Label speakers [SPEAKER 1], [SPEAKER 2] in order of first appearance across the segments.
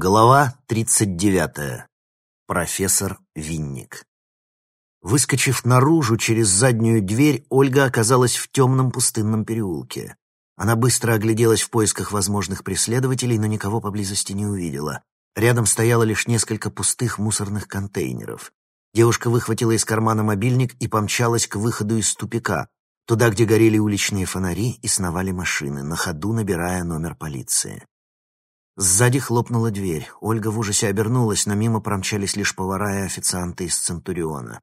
[SPEAKER 1] Глава 39. Профессор Винник. Выскочив наружу через заднюю дверь, Ольга оказалась в темном пустынном переулке. Она быстро огляделась в поисках возможных преследователей, но никого поблизости не увидела. Рядом стояло лишь несколько пустых мусорных контейнеров. Девушка выхватила из кармана мобильник и помчалась к выходу из тупика, туда, где горели уличные фонари и сновали машины, на ходу набирая номер полиции. Сзади хлопнула дверь. Ольга в ужасе обернулась, но мимо промчались лишь повара и официанты из Центуриона.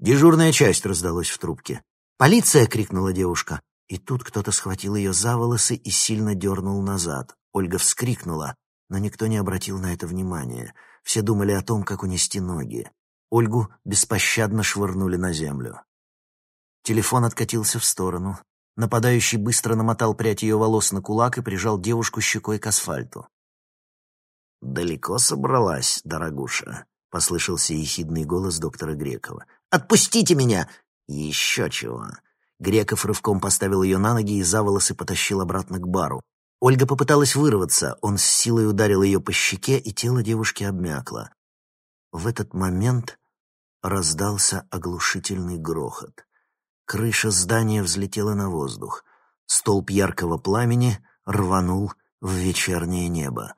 [SPEAKER 1] «Дежурная часть» раздалось в трубке. «Полиция!» — крикнула девушка. И тут кто-то схватил ее за волосы и сильно дернул назад. Ольга вскрикнула, но никто не обратил на это внимания. Все думали о том, как унести ноги. Ольгу беспощадно швырнули на землю. Телефон откатился в сторону. Нападающий быстро намотал прядь ее волос на кулак и прижал девушку щекой к асфальту. «Далеко собралась, дорогуша?» — послышался ехидный голос доктора Грекова. «Отпустите меня!» «Еще чего!» Греков рывком поставил ее на ноги и за волосы потащил обратно к бару. Ольга попыталась вырваться, он с силой ударил ее по щеке, и тело девушки обмякло. В этот момент раздался оглушительный грохот. Крыша здания взлетела на воздух. Столб яркого пламени рванул в вечернее небо.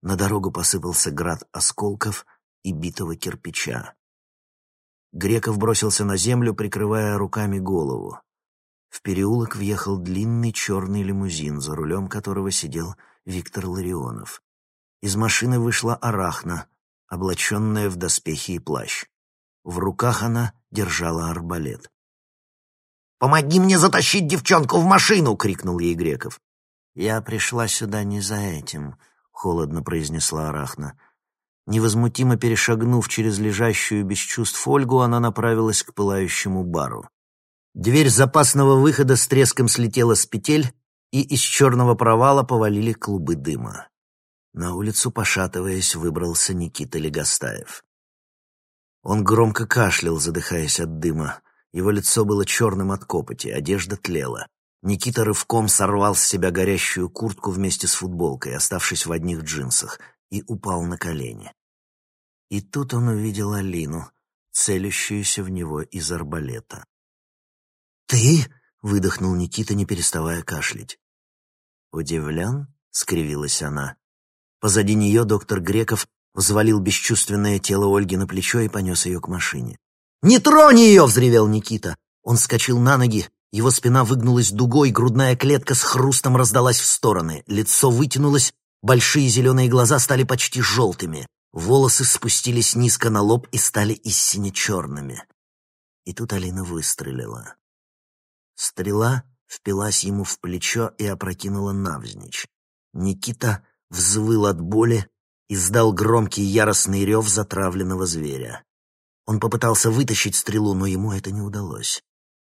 [SPEAKER 1] На дорогу посыпался град осколков и битого кирпича. Греков бросился на землю, прикрывая руками голову. В переулок въехал длинный черный лимузин, за рулем которого сидел Виктор Ларионов. Из машины вышла Арахна, облаченная в доспехи и плащ. В руках она держала арбалет. «Помоги мне затащить девчонку в машину!» — крикнул ей Греков. «Я пришла сюда не за этим», — холодно произнесла Арахна. Невозмутимо перешагнув через лежащую без чувств Ольгу, она направилась к пылающему бару. Дверь запасного выхода с треском слетела с петель, и из черного провала повалили клубы дыма. На улицу, пошатываясь, выбрался Никита Легостаев. Он громко кашлял, задыхаясь от дыма. Его лицо было черным от копоти, одежда тлела. Никита рывком сорвал с себя горящую куртку вместе с футболкой, оставшись в одних джинсах, и упал на колени. И тут он увидел Алину, целящуюся в него из арбалета. «Ты?» — выдохнул Никита, не переставая кашлять. «Удивлен?» — скривилась она. Позади нее доктор Греков взвалил бесчувственное тело Ольги на плечо и понес ее к машине. «Не тронь ее!» — взревел Никита. Он скочил на ноги, его спина выгнулась дугой, грудная клетка с хрустом раздалась в стороны, лицо вытянулось, большие зеленые глаза стали почти желтыми, волосы спустились низко на лоб и стали истине черными. И тут Алина выстрелила. Стрела впилась ему в плечо и опрокинула навзничь. Никита взвыл от боли, издал громкий яростный рев затравленного зверя. Он попытался вытащить стрелу, но ему это не удалось.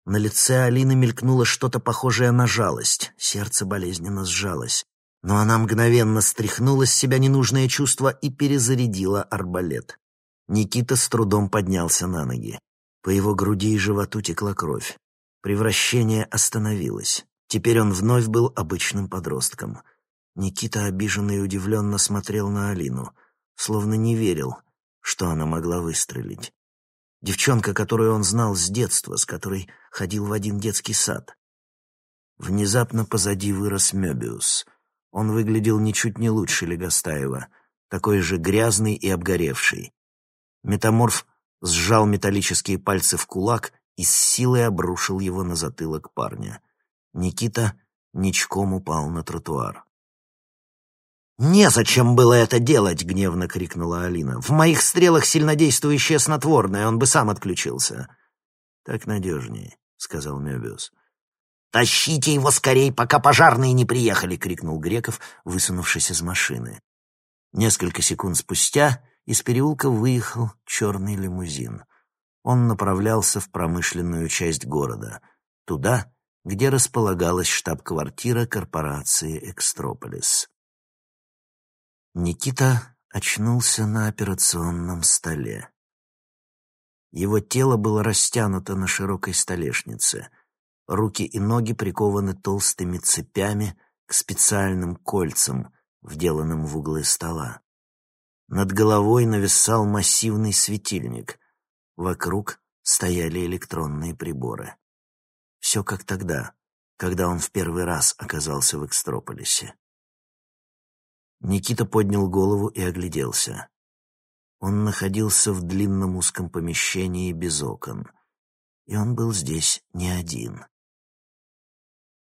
[SPEAKER 1] На лице Алины мелькнуло что-то похожее на жалость. Сердце болезненно сжалось. Но она мгновенно стряхнула с себя ненужное чувство и перезарядила арбалет. Никита с трудом поднялся на ноги. По его груди и животу текла кровь. Превращение остановилось. Теперь он вновь был обычным подростком. Никита обиженно и удивленно смотрел на Алину, словно не верил, что она могла выстрелить. Девчонка, которую он знал с детства, с которой ходил в один детский сад. Внезапно позади вырос Мёбиус. Он выглядел ничуть не лучше Легостаева, такой же грязный и обгоревший. Метаморф сжал металлические пальцы в кулак и с силой обрушил его на затылок парня. Никита ничком упал на тротуар. «Незачем было это делать!» — гневно крикнула Алина. «В моих стрелах сильнодействующее снотворное, он бы сам отключился». «Так надежнее», — сказал Мебиус. «Тащите его скорей, пока пожарные не приехали!» — крикнул Греков, высунувшись из машины. Несколько секунд спустя из переулка выехал черный лимузин. Он направлялся в промышленную часть города, туда, где располагалась штаб-квартира корпорации «Экстрополис». Никита очнулся на операционном столе. Его тело было растянуто на широкой столешнице. Руки и ноги прикованы толстыми цепями к специальным кольцам, вделанным в углы стола. Над головой нависал массивный светильник. Вокруг стояли электронные приборы. Все как тогда, когда он в первый раз оказался в Экстрополисе. Никита поднял голову и огляделся. Он находился в длинном узком помещении без окон. И он был здесь не один.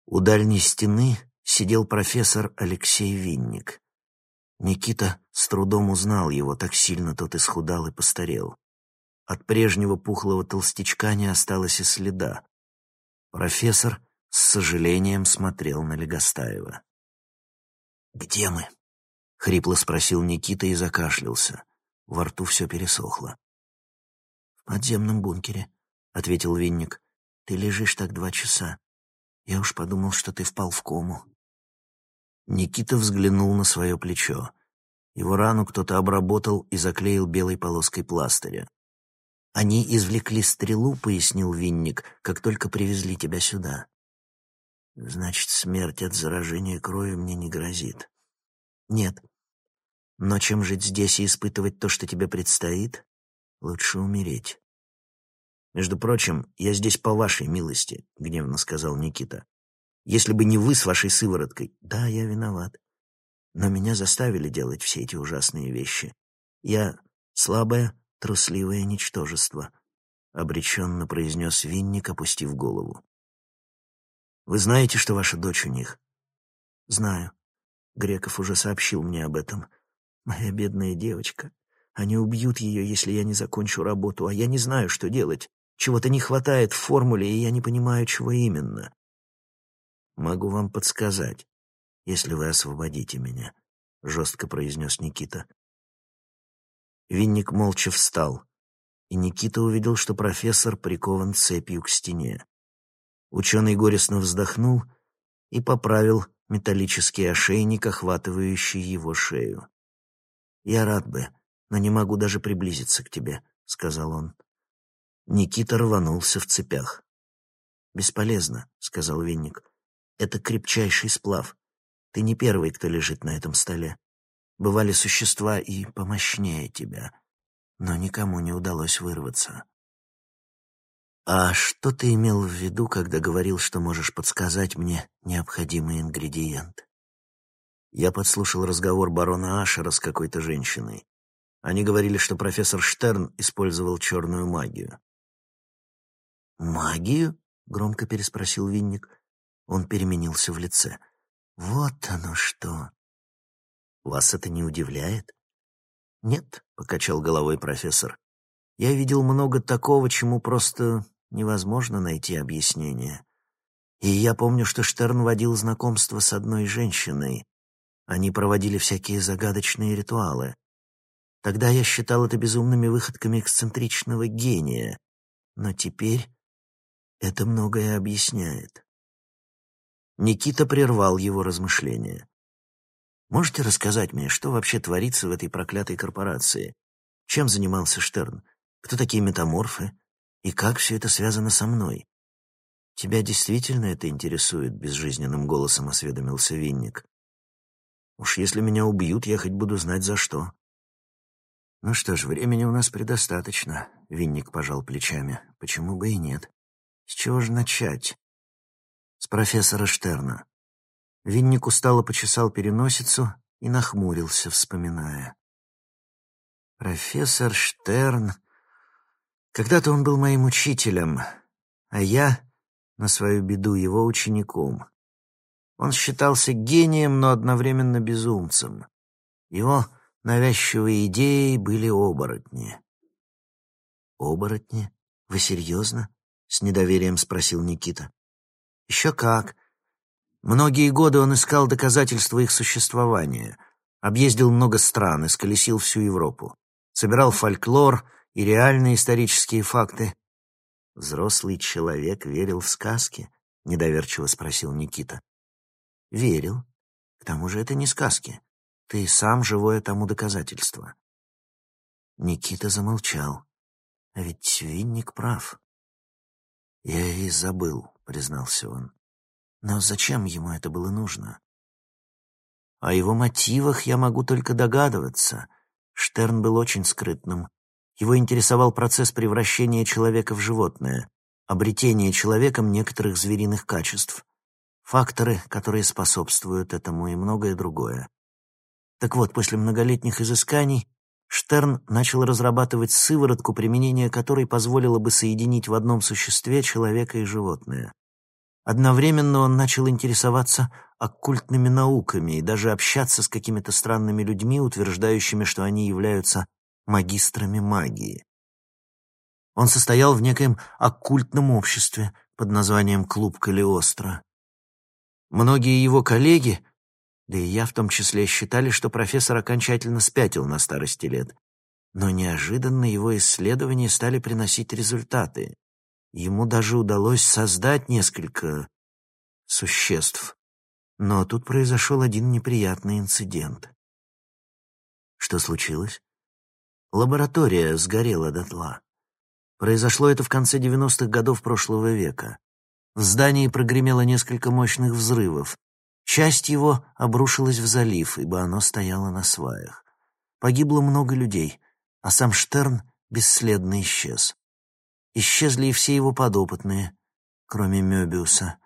[SPEAKER 1] У дальней стены сидел профессор Алексей Винник. Никита с трудом узнал его, так сильно тот исхудал и постарел. От прежнего пухлого толстячка не осталось и следа. Профессор с сожалением смотрел на Легостаева. «Где мы?» — хрипло спросил Никита и закашлялся. Во рту все пересохло. «В подземном бункере», — ответил Винник. «Ты лежишь так два часа. Я уж подумал, что ты впал в кому». Никита взглянул на свое плечо. Его рану кто-то обработал и заклеил белой полоской пластыря. «Они извлекли стрелу», — пояснил Винник, — «как только привезли тебя сюда». «Значит, смерть от заражения крови мне не грозит». «Нет. Но чем жить здесь и испытывать то, что тебе предстоит, лучше умереть». «Между прочим, я здесь по вашей милости», — гневно сказал Никита. Если бы не вы с вашей сывороткой. Да, я виноват. Но меня заставили делать все эти ужасные вещи. Я слабое, трусливое ничтожество, — обреченно произнес Винник, опустив голову. Вы знаете, что ваша дочь у них? Знаю. Греков уже сообщил мне об этом. Моя бедная девочка. Они убьют ее, если я не закончу работу, а я не знаю, что делать. Чего-то не хватает в формуле, и я не понимаю, чего именно. «Могу вам подсказать, если вы освободите меня», — жестко произнес Никита. Винник молча встал, и Никита увидел, что профессор прикован цепью к стене. Ученый горестно вздохнул и поправил металлический ошейник, охватывающий его шею. «Я рад бы, но не могу даже приблизиться к тебе», — сказал он. Никита рванулся в цепях. «Бесполезно», — сказал Винник. Это крепчайший сплав. Ты не первый, кто лежит на этом столе. Бывали существа и помощнее тебя, но никому не удалось вырваться. А что ты имел в виду, когда говорил, что можешь подсказать мне необходимый ингредиент? Я подслушал разговор барона Ашера с какой-то женщиной. Они говорили, что профессор Штерн использовал черную магию. «Магию?» — громко переспросил Винник. Он переменился в лице. «Вот оно что!» «Вас это не удивляет?» «Нет», — покачал головой профессор. «Я видел много такого, чему просто невозможно найти объяснение. И я помню, что Штерн водил знакомство с одной женщиной. Они проводили всякие загадочные ритуалы. Тогда я считал это безумными выходками эксцентричного гения. Но теперь это многое объясняет. Никита прервал его размышления. «Можете рассказать мне, что вообще творится в этой проклятой корпорации? Чем занимался Штерн? Кто такие метаморфы? И как все это связано со мной?» «Тебя действительно это интересует?» — безжизненным голосом осведомился Винник. «Уж если меня убьют, я хоть буду знать за что». «Ну что ж, времени у нас предостаточно», — Винник пожал плечами. «Почему бы и нет? С чего же начать?» с профессора Штерна. Винник устало почесал переносицу и нахмурился, вспоминая. Профессор Штерн... Когда-то он был моим учителем, а я, на свою беду, его учеником. Он считался гением, но одновременно безумцем. Его навязчивые идеи были оборотни. «Оборотни? Вы серьезно?» — с недоверием спросил Никита. Еще как. Многие годы он искал доказательства их существования. Объездил много стран, исколесил всю Европу. Собирал фольклор и реальные исторические факты. «Взрослый человек верил в сказки?» — недоверчиво спросил Никита. «Верил. К тому же это не сказки. Ты сам живое тому доказательство». Никита замолчал. А ведь Винник прав. Я и забыл. — признался он. «Но зачем ему это было нужно?» «О его мотивах я могу только догадываться. Штерн был очень скрытным. Его интересовал процесс превращения человека в животное, обретение человеком некоторых звериных качеств, факторы, которые способствуют этому и многое другое. Так вот, после многолетних изысканий Штерн начал разрабатывать сыворотку, применение которой позволило бы соединить в одном существе человека и животное. Одновременно он начал интересоваться оккультными науками и даже общаться с какими-то странными людьми, утверждающими, что они являются магистрами магии. Он состоял в некоем оккультном обществе под названием «Клуб Калиостро». Многие его коллеги, да и я в том числе, считали, что профессор окончательно спятил на старости лет. Но неожиданно его исследования стали приносить результаты. Ему даже удалось создать несколько существ. Но тут произошел один неприятный инцидент. Что случилось? Лаборатория сгорела дотла. Произошло это в конце 90-х годов прошлого века. В здании прогремело несколько мощных взрывов. Часть его обрушилась в залив, ибо оно стояло на сваях. Погибло много людей, а сам Штерн бесследно исчез. Исчезли и все его подопытные, кроме Мёбиуса.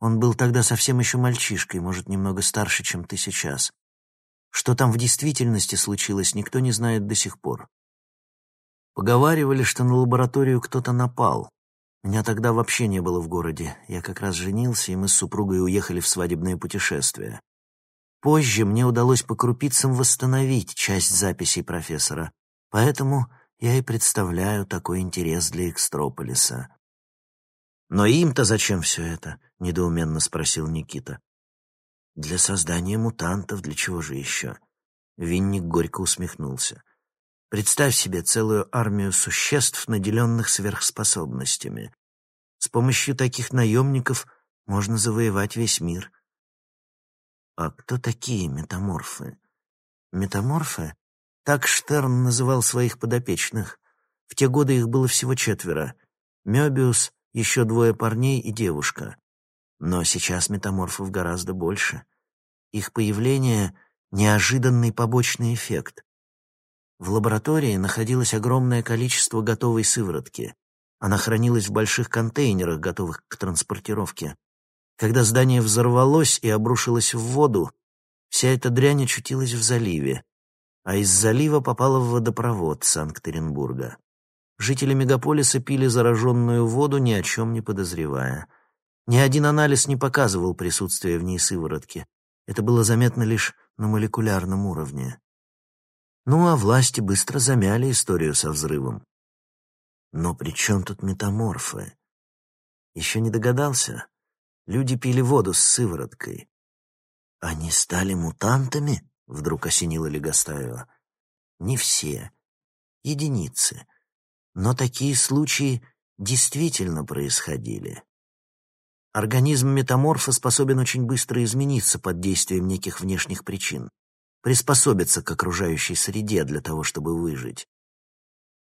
[SPEAKER 1] Он был тогда совсем еще мальчишкой, может, немного старше, чем ты сейчас. Что там в действительности случилось, никто не знает до сих пор. Поговаривали, что на лабораторию кто-то напал. Меня тогда вообще не было в городе. Я как раз женился, и мы с супругой уехали в свадебное путешествие. Позже мне удалось по крупицам восстановить часть записей профессора, поэтому я и представляю такой интерес для Экстрополиса. «Но им-то зачем все это?» — недоуменно спросил Никита. «Для создания мутантов, для чего же еще?» Винник горько усмехнулся. Представь себе целую армию существ, наделенных сверхспособностями. С помощью таких наемников можно завоевать весь мир. А кто такие метаморфы? Метаморфы? Так Штерн называл своих подопечных. В те годы их было всего четверо. Мёбиус, еще двое парней и девушка. Но сейчас метаморфов гораздо больше. Их появление — неожиданный побочный эффект. В лаборатории находилось огромное количество готовой сыворотки. Она хранилась в больших контейнерах, готовых к транспортировке. Когда здание взорвалось и обрушилось в воду, вся эта дрянь очутилась в заливе, а из залива попала в водопровод Санкт-Петербурга. Жители мегаполиса пили зараженную воду, ни о чем не подозревая. Ни один анализ не показывал присутствие в ней сыворотки. Это было заметно лишь на молекулярном уровне. Ну, а власти быстро замяли историю со взрывом. Но при чем тут метаморфы? Еще не догадался? Люди пили воду с сывороткой. Они стали мутантами? Вдруг осенила Легостаева. Не все. Единицы. Но такие случаи действительно происходили. Организм метаморфа способен очень быстро измениться под действием неких внешних причин приспособиться к окружающей среде для того, чтобы выжить.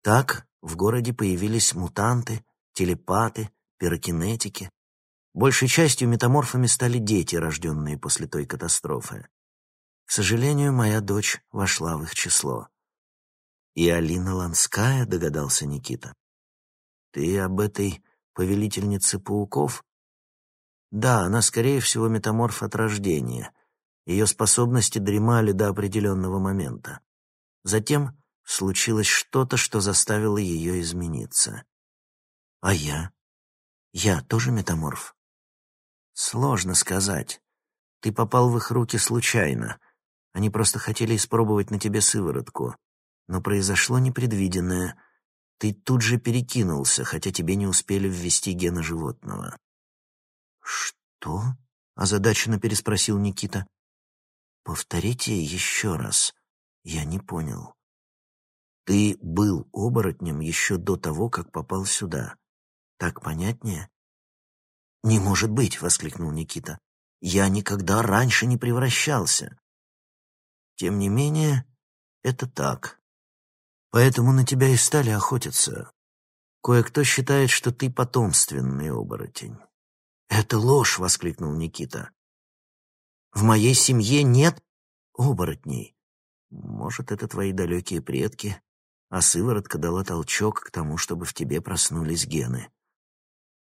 [SPEAKER 1] Так в городе появились мутанты, телепаты, пирокинетики. Большей частью метаморфами стали дети, рожденные после той катастрофы. К сожалению, моя дочь вошла в их число. И Алина Ланская, догадался Никита. Ты об этой повелительнице пауков? Да, она, скорее всего, метаморф от рождения. Ее способности дремали до определенного момента. Затем случилось что-то, что заставило ее измениться. А я? Я тоже метаморф? Сложно сказать. Ты попал в их руки случайно. Они просто хотели испробовать на тебе сыворотку. Но произошло непредвиденное. Ты тут же перекинулся, хотя тебе не успели ввести гена животного. «Что?» — озадаченно переспросил Никита. Повторите еще раз. Я не понял. Ты был оборотнем еще до того, как попал сюда. Так понятнее? Не может быть, воскликнул Никита. Я никогда раньше не превращался. Тем не менее, это так. Поэтому на тебя и стали охотиться. Кое-кто считает, что ты потомственный оборотень. «Это ложь!» — воскликнул Никита. В моей семье нет оборотней. Может, это твои далекие предки, а сыворотка дала толчок к тому, чтобы в тебе проснулись гены.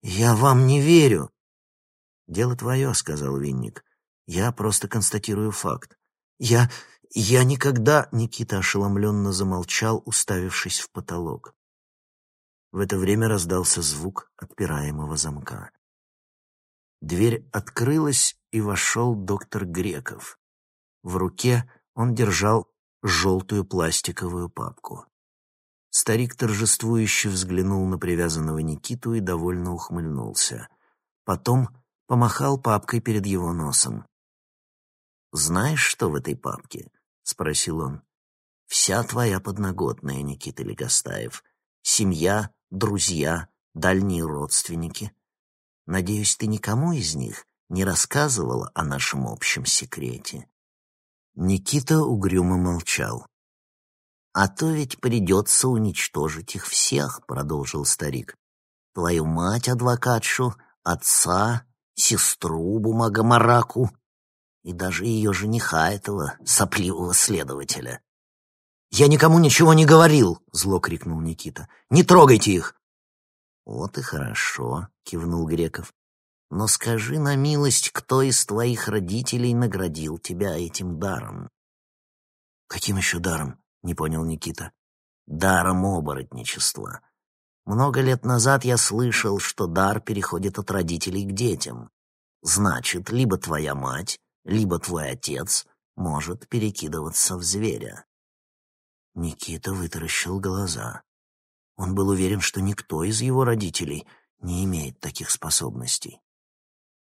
[SPEAKER 1] «Я вам не верю!» «Дело твое», — сказал Винник. «Я просто констатирую факт. Я... я никогда...» — Никита ошеломленно замолчал, уставившись в потолок. В это время раздался звук отпираемого замка. Дверь открылась, и вошел доктор Греков. В руке он держал желтую пластиковую папку. Старик торжествующе взглянул на привязанного Никиту и довольно ухмыльнулся. Потом помахал папкой перед его носом. «Знаешь, что в этой папке?» — спросил он. «Вся твоя подноготная, Никита Легостаев. Семья, друзья, дальние родственники. Надеюсь, ты никому из них не рассказывала о нашем общем секрете?» Никита угрюмо молчал. «А то ведь придется уничтожить их всех», — продолжил старик. «Твою мать, адвокатшу, отца, сестру, бумагомараку и даже ее жениха этого сопливого следователя». «Я никому ничего не говорил!» — зло крикнул Никита. «Не трогайте их!» «Вот и хорошо», — кивнул Греков. «Но скажи на милость, кто из твоих родителей наградил тебя этим даром?» «Каким еще даром?» — не понял Никита. «Даром оборотничества. Много лет назад я слышал, что дар переходит от родителей к детям. Значит, либо твоя мать, либо твой отец может перекидываться в зверя». Никита вытаращил глаза. Он был уверен, что никто из его родителей не имеет таких способностей.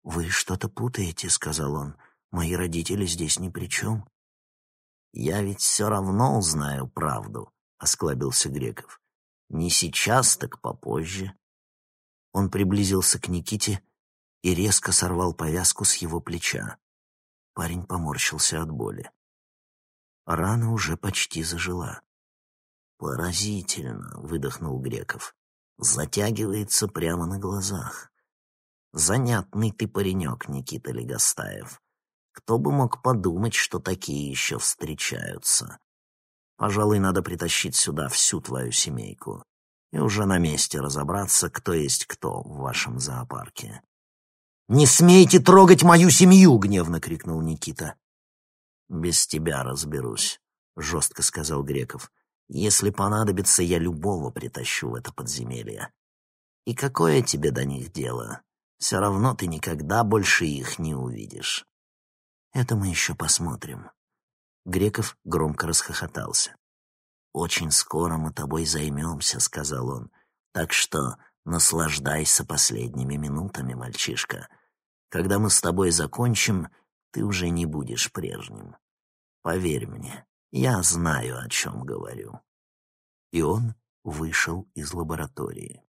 [SPEAKER 1] «Вы что-то путаете», — сказал он. «Мои родители здесь ни при чем». «Я ведь все равно узнаю правду», — осклабился Греков. «Не сейчас, так попозже». Он приблизился к Никите и резко сорвал повязку с его плеча. Парень поморщился от боли. Рана уже почти зажила. «Поразительно», — выдохнул Греков. «Затягивается прямо на глазах. Занятный ты паренек, Никита Легостаев. Кто бы мог подумать, что такие еще встречаются. Пожалуй, надо притащить сюда всю твою семейку и уже на месте разобраться, кто есть кто в вашем зоопарке». «Не смейте трогать мою семью!» — гневно крикнул Никита. «Без тебя разберусь», — жестко сказал Греков. Если понадобится, я любого притащу в это подземелье. И какое тебе до них дело? Все равно ты никогда больше их не увидишь. Это мы еще посмотрим. Греков громко расхохотался. «Очень скоро мы тобой займемся», — сказал он. «Так что наслаждайся последними минутами, мальчишка. Когда мы с тобой закончим, ты уже не будешь прежним. Поверь мне, я знаю, о чем говорю. И он вышел из лаборатории.